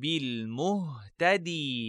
بالمهتدين.